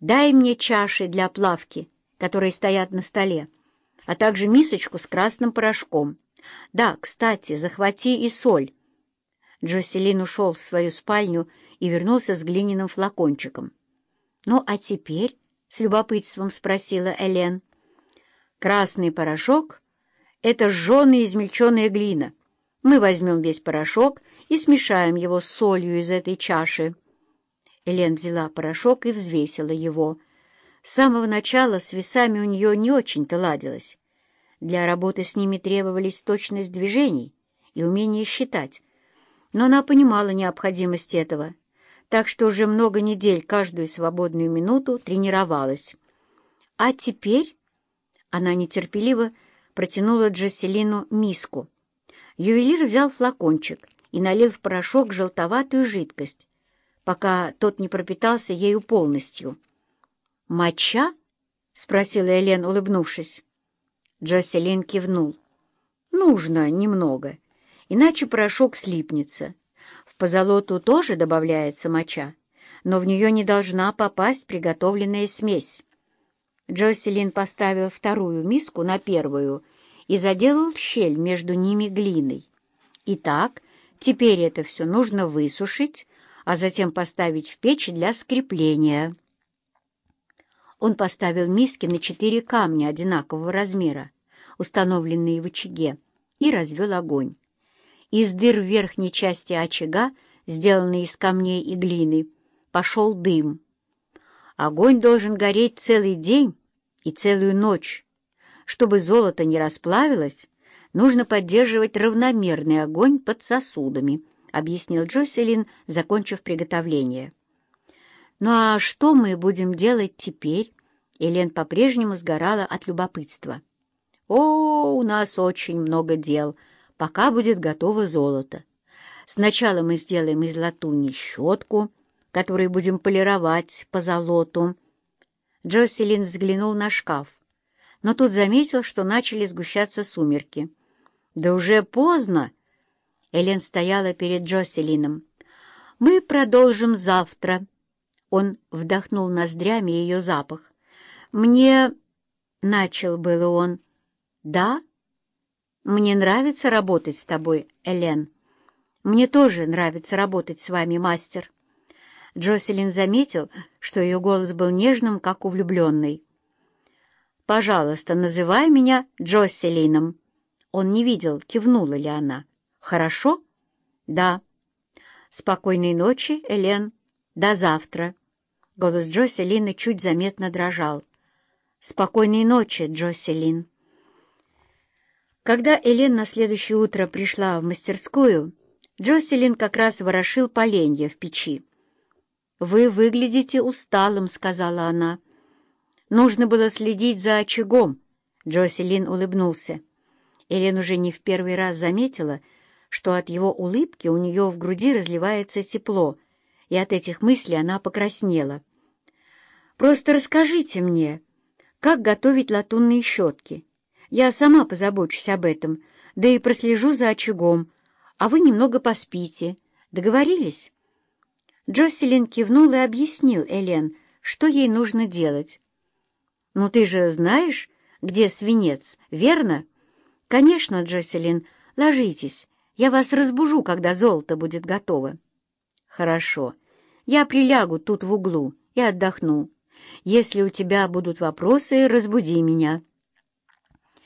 Дай мне чаши для плавки, которые стоят на столе, а также мисочку с красным порошком. Да, кстати, захвати и соль». Джоселин ушел в свою спальню и вернулся с глиняным флакончиком. «Ну, а теперь?» — с любопытством спросила Элен. «Красный порошок — это жженая измельченная глина. Мы возьмем весь порошок и смешаем его с солью из этой чаши». Элен взяла порошок и взвесила его. С самого начала с весами у нее не очень-то ладилось. Для работы с ними требовались точность движений и умение считать. Но она понимала необходимость этого — так что уже много недель каждую свободную минуту тренировалась. А теперь она нетерпеливо протянула Джесселину миску. Ювелир взял флакончик и налил в порошок желтоватую жидкость, пока тот не пропитался ею полностью. «Моча?» — спросила Элен, улыбнувшись. Джоселин кивнул. «Нужно немного, иначе порошок слипнется». В позолоту тоже добавляется моча, но в нее не должна попасть приготовленная смесь. Джоселин поставил вторую миску на первую и заделал щель между ними глиной. Итак, теперь это все нужно высушить, а затем поставить в печь для скрепления. Он поставил миски на четыре камня одинакового размера, установленные в очаге, и развел огонь. Из дыр в верхней части очага, сделанной из камней и глины, пошел дым. Огонь должен гореть целый день и целую ночь. Чтобы золото не расплавилось, нужно поддерживать равномерный огонь под сосудами, объяснил Джоселин, закончив приготовление. «Ну а что мы будем делать теперь?» Элен по-прежнему сгорала от любопытства. «О, у нас очень много дел», пока будет готово золото. Сначала мы сделаем из латуни щетку, которую будем полировать по золоту. Джоселин взглянул на шкаф, но тут заметил, что начали сгущаться сумерки. «Да уже поздно!» Элен стояла перед Джоселином. «Мы продолжим завтра». Он вдохнул ноздрями ее запах. «Мне...» — начал было он. «Да?» «Мне нравится работать с тобой, Элен. Мне тоже нравится работать с вами, мастер». Джоселин заметил, что ее голос был нежным, как у влюбленной. «Пожалуйста, называй меня Джоселином». Он не видел, кивнула ли она. «Хорошо?» «Да». «Спокойной ночи, Элен. До завтра». Голос Джоселины чуть заметно дрожал. «Спокойной ночи, Джоселин». Когда Элен на следующее утро пришла в мастерскую, Джоселин как раз ворошил поленья в печи. «Вы выглядите усталым», — сказала она. «Нужно было следить за очагом», — Джоселин улыбнулся. Элен уже не в первый раз заметила, что от его улыбки у нее в груди разливается тепло, и от этих мыслей она покраснела. «Просто расскажите мне, как готовить латунные щетки?» Я сама позабочусь об этом, да и прослежу за очагом, а вы немного поспите. Договорились?» Джоселин кивнул и объяснил Элен, что ей нужно делать. «Ну ты же знаешь, где свинец, верно?» «Конечно, Джоселин, ложитесь. Я вас разбужу, когда золото будет готово». «Хорошо. Я прилягу тут в углу и отдохну. Если у тебя будут вопросы, разбуди меня».